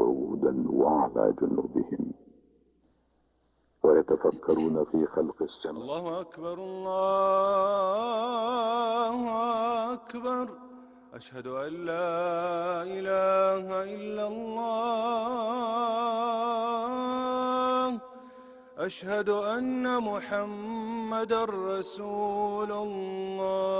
قعودا وعلى جنوبهم ويتفكرون في خلق السماء. الله أكبر الله أكبر. أشهد أن لا إله إلا الله. أشهد أن محمد رسول الله.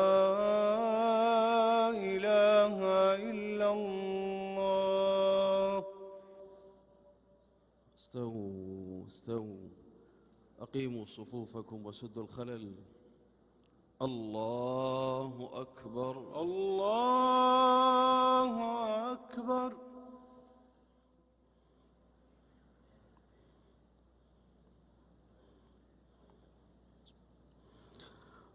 استووا استووا. أقيموا صفوفكم وسدوا الخلل. الله أكبر. الله أكبر.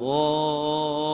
الضالين